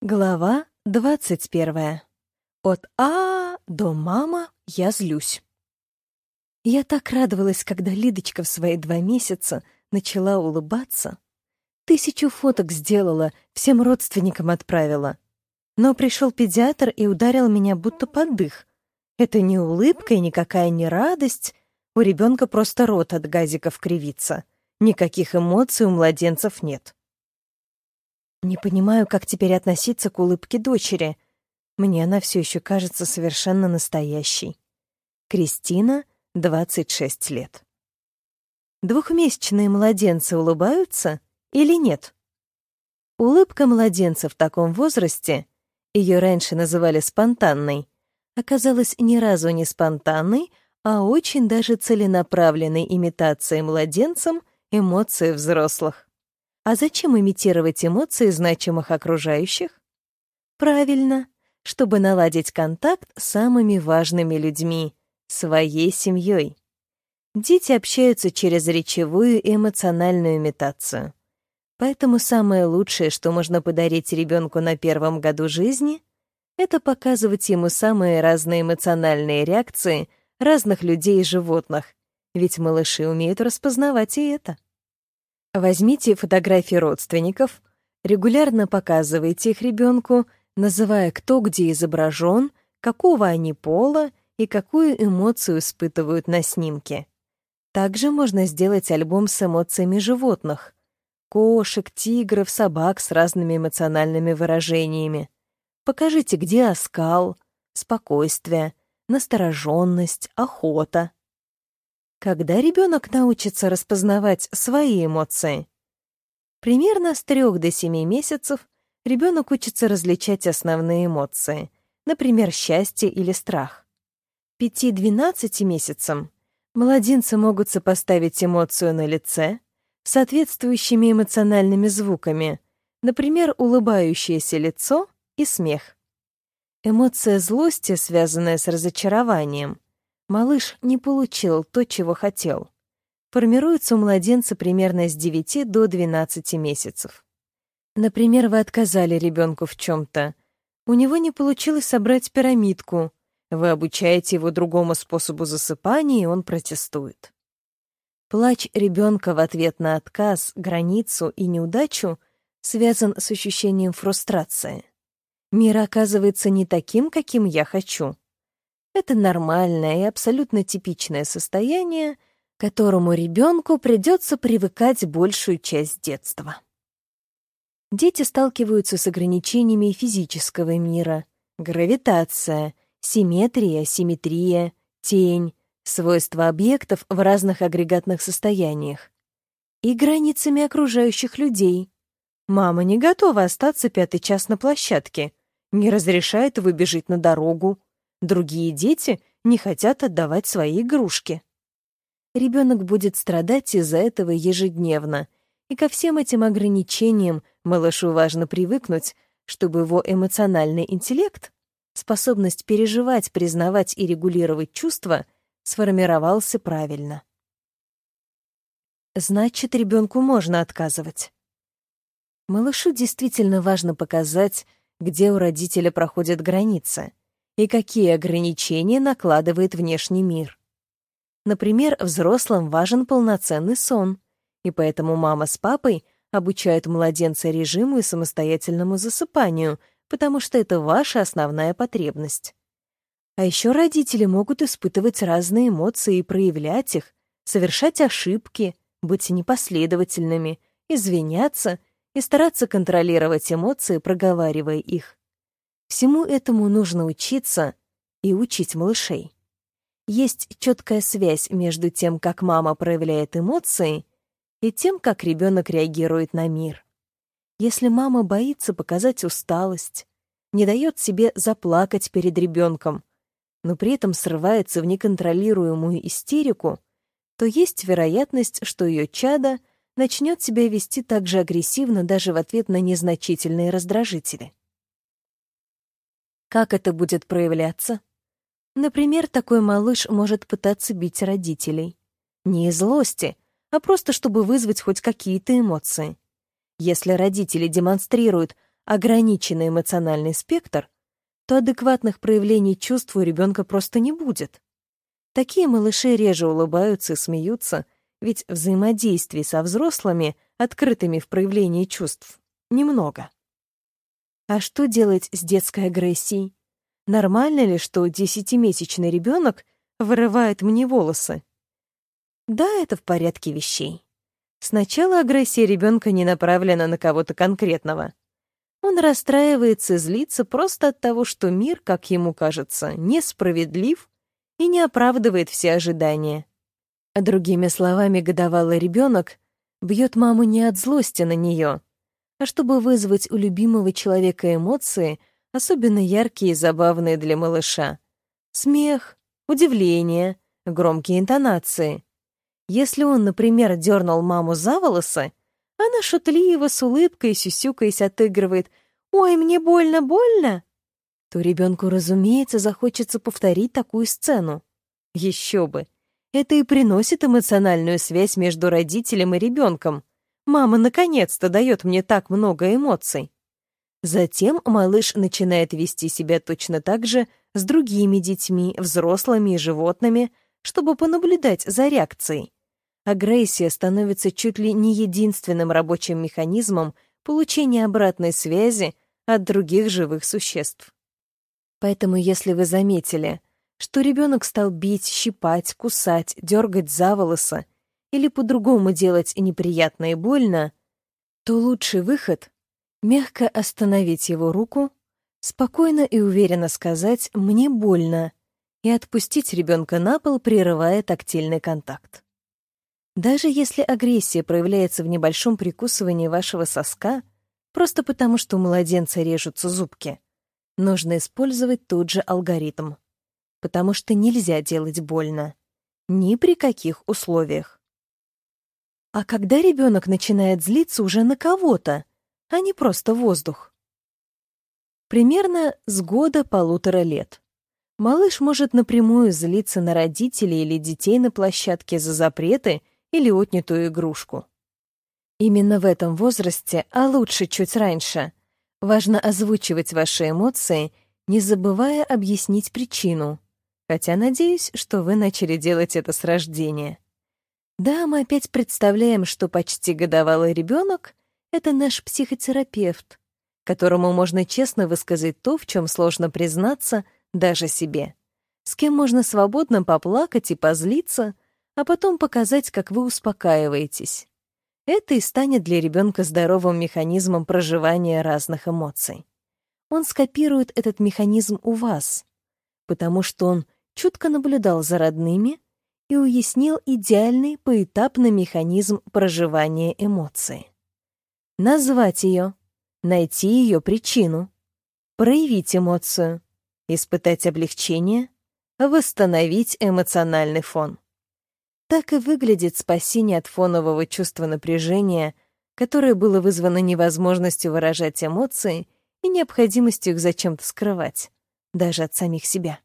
Глава двадцать первая. От А до Мама я злюсь. Я так радовалась, когда Лидочка в свои два месяца начала улыбаться. Тысячу фоток сделала, всем родственникам отправила. Но пришел педиатр и ударил меня будто под дых. Это не улыбка и никакая не радость. У ребенка просто рот от газиков кривится. Никаких эмоций у младенцев нет. Не понимаю, как теперь относиться к улыбке дочери. Мне она все еще кажется совершенно настоящей. Кристина, 26 лет. Двухмесячные младенцы улыбаются или нет? Улыбка младенца в таком возрасте, ее раньше называли спонтанной, оказалась ни разу не спонтанной, а очень даже целенаправленной имитацией младенцем эмоций взрослых. А зачем имитировать эмоции значимых окружающих? Правильно, чтобы наладить контакт с самыми важными людьми, своей семьей. Дети общаются через речевую и эмоциональную имитацию. Поэтому самое лучшее, что можно подарить ребенку на первом году жизни, это показывать ему самые разные эмоциональные реакции разных людей и животных, ведь малыши умеют распознавать и это. Возьмите фотографии родственников, регулярно показывайте их ребенку, называя, кто где изображен, какого они пола и какую эмоцию испытывают на снимке. Также можно сделать альбом с эмоциями животных — кошек, тигров, собак с разными эмоциональными выражениями. Покажите, где оскал, спокойствие, настороженность, охота — когда ребенок научится распознавать свои эмоции? Примерно с 3 до 7 месяцев ребенок учится различать основные эмоции, например, счастье или страх. 5-12 месяцам младенцы могут сопоставить эмоцию на лице с соответствующими эмоциональными звуками, например, улыбающееся лицо и смех. Эмоция злости, связанная с разочарованием, Малыш не получил то, чего хотел. Формируется у младенца примерно с 9 до 12 месяцев. Например, вы отказали ребенку в чем-то. У него не получилось собрать пирамидку. Вы обучаете его другому способу засыпания, и он протестует. Плач ребенка в ответ на отказ, границу и неудачу связан с ощущением фрустрации. Мир оказывается не таким, каким я хочу. Это нормальное и абсолютно типичное состояние, к которому ребенку придется привыкать большую часть детства. Дети сталкиваются с ограничениями физического мира, гравитация, симметрия, симметрия, тень, свойства объектов в разных агрегатных состояниях и границами окружающих людей. Мама не готова остаться пятый час на площадке, не разрешает выбежать на дорогу, Другие дети не хотят отдавать свои игрушки. Ребенок будет страдать из-за этого ежедневно, и ко всем этим ограничениям малышу важно привыкнуть, чтобы его эмоциональный интеллект, способность переживать, признавать и регулировать чувства, сформировался правильно. Значит, ребенку можно отказывать. Малышу действительно важно показать, где у родителя проходят границы, и какие ограничения накладывает внешний мир. Например, взрослым важен полноценный сон, и поэтому мама с папой обучают младенца режиму и самостоятельному засыпанию, потому что это ваша основная потребность. А еще родители могут испытывать разные эмоции и проявлять их, совершать ошибки, быть непоследовательными, извиняться и стараться контролировать эмоции, проговаривая их. Всему этому нужно учиться и учить малышей. Есть четкая связь между тем, как мама проявляет эмоции, и тем, как ребенок реагирует на мир. Если мама боится показать усталость, не дает себе заплакать перед ребенком, но при этом срывается в неконтролируемую истерику, то есть вероятность, что ее чадо начнет себя вести так же агрессивно даже в ответ на незначительные раздражители. Как это будет проявляться? Например, такой малыш может пытаться бить родителей. Не из злости, а просто чтобы вызвать хоть какие-то эмоции. Если родители демонстрируют ограниченный эмоциональный спектр, то адекватных проявлений чувств у ребенка просто не будет. Такие малыши реже улыбаются и смеются, ведь взаимодействий со взрослыми, открытыми в проявлении чувств, немного. А что делать с детской агрессией? Нормально ли, что десятимесячный ребенок вырывает мне волосы? Да, это в порядке вещей. Сначала агрессия ребенка не направлена на кого-то конкретного. Он расстраивается и злится просто от того, что мир, как ему кажется, несправедлив и не оправдывает все ожидания. А другими словами, годовалый ребенок бьет маму не от злости на нее, а чтобы вызвать у любимого человека эмоции, особенно яркие и забавные для малыша. Смех, удивление, громкие интонации. Если он, например, дернул маму за волосы, она шутливо, с улыбкой, сюсюкаясь, отыгрывает «Ой, мне больно, больно!» то ребенку, разумеется, захочется повторить такую сцену. Еще бы! Это и приносит эмоциональную связь между родителем и ребенком. Мама наконец-то дает мне так много эмоций. Затем малыш начинает вести себя точно так же с другими детьми, взрослыми и животными, чтобы понаблюдать за реакцией агрессия становится чуть ли не единственным рабочим механизмом получения обратной связи от других живых существ. Поэтому если вы заметили, что ребенок стал бить, щипать, кусать, дергать за волосы или по-другому делать неприятно и больно, то лучший выход — мягко остановить его руку, спокойно и уверенно сказать «мне больно» и отпустить ребенка на пол, прерывая тактильный контакт. Даже если агрессия проявляется в небольшом прикусывании вашего соска, просто потому что у младенца режутся зубки, нужно использовать тот же алгоритм. Потому что нельзя делать больно. Ни при каких условиях. А когда ребенок начинает злиться уже на кого-то, а не просто воздух? Примерно с года-полутора лет. Малыш может напрямую злиться на родителей или детей на площадке за запреты или отнятую игрушку. Именно в этом возрасте, а лучше чуть раньше, важно озвучивать ваши эмоции, не забывая объяснить причину. Хотя надеюсь, что вы начали делать это с рождения. Да, мы опять представляем, что почти годовалый ребенок — это наш психотерапевт, которому можно честно высказать то, в чем сложно признаться даже себе, с кем можно свободно поплакать и позлиться — а потом показать, как вы успокаиваетесь. Это и станет для ребенка здоровым механизмом проживания разных эмоций. Он скопирует этот механизм у вас, потому что он чутко наблюдал за родными и уяснил идеальный поэтапный механизм проживания эмоции. Назвать ее, найти ее причину, проявить эмоцию, испытать облегчение, восстановить эмоциональный фон. Так и выглядит спасение от фонового чувства напряжения, которое было вызвано невозможностью выражать эмоции и необходимостью их зачем-то скрывать, даже от самих себя.